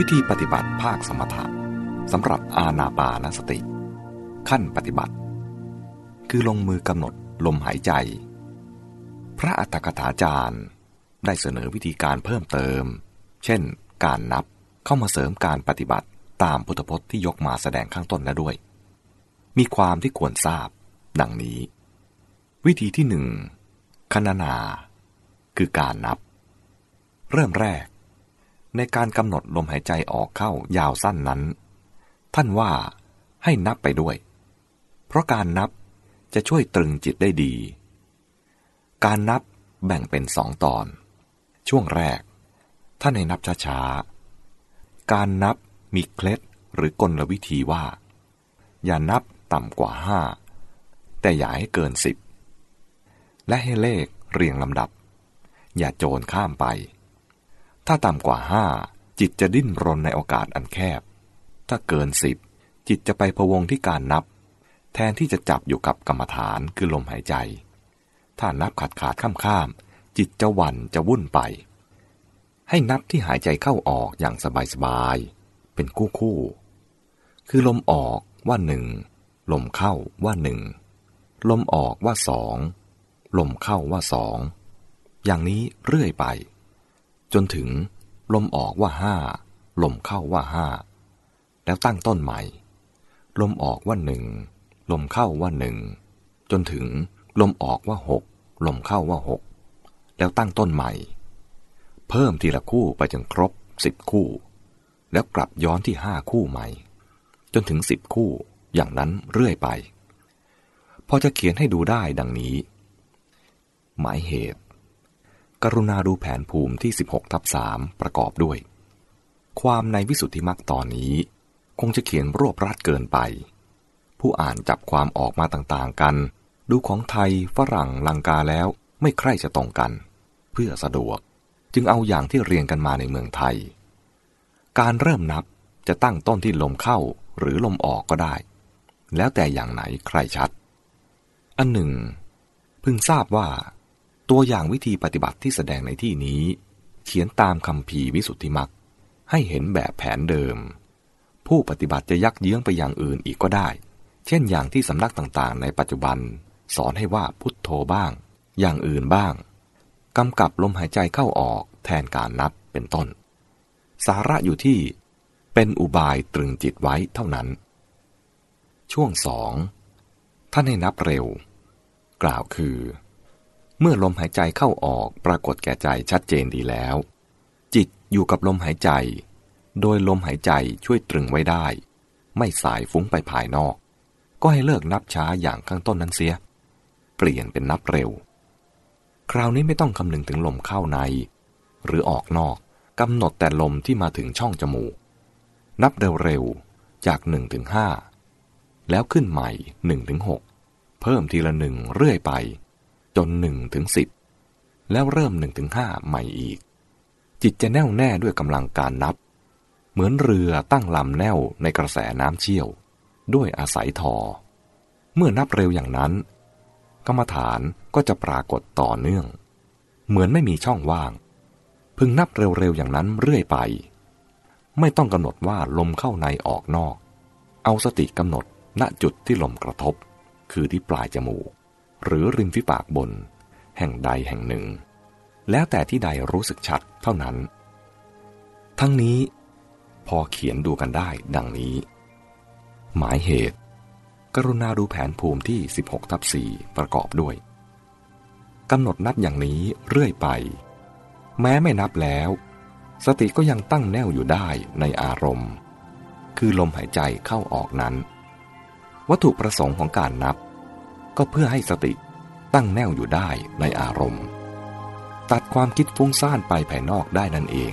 วิธีปฏิบัติภาคสมถะสำหรับอาณาปานสติ ขั้นปฏิบัติ คือลงมือกำหนดลมหายใจ พระอัตถกถาจารย์ได้เสนอวิธีการเพิ่มเติม เช่น การนับเข้ามาเสริมการปฏิบัติตามพุทธพจน์ที่ยกมาแสดงข้างต้นแล้วด้วย มีความที่ควรทราบ ดังนี้ วิธีที่หนึ่งคณนา คือการนับ เริ่มแรก ในการกำหนดลมหายใจออกเข้ายาวสั้นนั้น ท่านว่าให้นับไปด้วย เพราะการนับจะช่วยตรึงจิตได้ดี การนับแบ่งเป็นสองตอน ช่วงแรก ท่านให้นับช้าๆ การนับมีเคล็ดหรือกลวิธีว่า อย่านับต่ำกว่าห้าแต่อย่าให้เกินสิบและให้เลขเรียงลำดับ อย่าโจรข้ามไป ถ้าต่ำกว่าห้าจิตจะดิ้นรนในโอกาสอันแคบ ถ้าเกินสิบจิตจะไปพวงที่การนับ แทนที่จะจับอยู่กับกรรมฐานคือลมหายใจ ถ้านับขาดขาดข้ามข้าม จิตจะวันจะวุ่นไป ให้นับที่หายใจเข้าออกอย่างสบายสบายเป็นคู่คู่คือลมออกว่าหนึ่งลมเข้าว่าหนึ่งลมออกว่าสองลมเข้าว่าสองอย่างนี้เรื่อยไป จนถึง ลมออกว่าห้าลมเข้าว่าห้าแล้วตั้งต้นใหม่ ลมออกว่าหนึ่งลมเข้าว่าหนึ่งจนถึงลมออกว่าหกลมเข้าว่าหกแล้วตั้งต้นใหม่ เพิ่มทีละคู่ไปจนครบสิบคู่ แล้วกลับย้อนที่ห้าคู่ใหม่ จนถึงสิบคู่อย่างนั้นเรื่อยไป พอจะเขียนให้ดูได้ดังนี้ หมายเหตุ กรุณาดูแผนภูมิที่ 16ทับ3ประกอบด้วย ความในวิสุทธิมรรคตอนนี้ คงจะเขียนรวบรัดเกินไป ผู้อ่านจับความออกมาต่างๆกัน ดูของไทยฝรั่งลังกาแล้วไม่ใคร่จะตรงกัน เพื่อสะดวกจึงเอาอย่างที่เรียนกันมาในเมืองไทย การเริ่มนับจะตั้งต้นที่ลมเข้าหรือลมออกก็ได้ แล้วแต่อย่างไหนใครชัด อันหนึ่ง พึงทราบว่า ตัวอย่างวิธีปฏิบัติที่แสดงในที่นี้ เขียนตามคำพีวิสุทธิมักให้เห็นแบบแผนเดิม ผู้ปฏิบัติจะยักเยื้องไปอย่างอื่นอีกก็ได้ เช่นอย่างที่สำนักต่างๆ ในปัจจุบัน สอนให้ว่าพุทโธบ้าง อย่างอื่นบ้างกำกับลมหายใจเข้าออกแทนการนับเป็นต้น สาระอยู่ที่เป็นอุบายตรึงจิตไว้เท่านั้น ช่วงสองท่านให้นับเร็ว กล่าวคือ เมื่อลมหายใจเข้าออกปรากฏแก่ใจชัดเจนดีแล้ว จิตอยู่กับลมหายใจ โดยลมหายใจช่วยตรึงไว้ได้ ไม่สายฟุ้งไปภายนอก ก็ให้เลิกนับช้าอย่างข้างต้นนั้นเสีย เปลี่ยนเป็นนับเร็ว คราวนี้ไม่ต้องคำนึงถึงลมเข้าใน หรือออกนอกกำหนดแต่ลมที่มาถึงช่องจมูก นับเร็วๆจากหนึ่งถึงห้าแล้วขึ้นใหม่หนึ่งถึงหกเพิ่มทีละหนึ่งเรื่อยไป จนหนึ่งถึงสิบแล้วเริ่มหนึ่งถึงห้าใหม่อีก จิตจะแน่วแน่ด้วยกำลังการนับ เหมือนเรือตั้งลำแน่วในกระแสน้ำเชี่ยว ด้วยอาศัยทอ เมื่อนับเร็วอย่างนั้น กรรมฐานก็จะปรากฏต่อเนื่อง เหมือนไม่มีช่องว่าง พึงนับเร็วๆอย่างนั้นเรื่อยไป ไม่ต้องกำหนดว่าลมเข้าในออกนอก เอาสติกำหนดณจุดที่ลมกระทบ คือที่ปลายจมูก หรือริมฝีปากบน แห่งใดแห่งหนึ่ง แล้วแต่ที่ใดรู้สึกชัดเท่านั้น ทั้งนี้พอเขียนดูกันได้ดังนี้ หมายเหตุ กรุณาดูแผนภูมิที่ 16ทับ4ประกอบด้วยกำหนดนับอย่างนี้เรื่อยไป แม้ไม่นับแล้ว สติก็ยังตั้งแน่วอยู่ได้ในอารมณ์ คือลมหายใจเข้าออกนั้น วัตถุประสงค์ของการนับ ก็เพื่อให้สติตั้งแน่วอยู่ได้ในอารมณ์ ตัดความคิดฟุ้งซ่านไปภายนอกได้นั่นเอง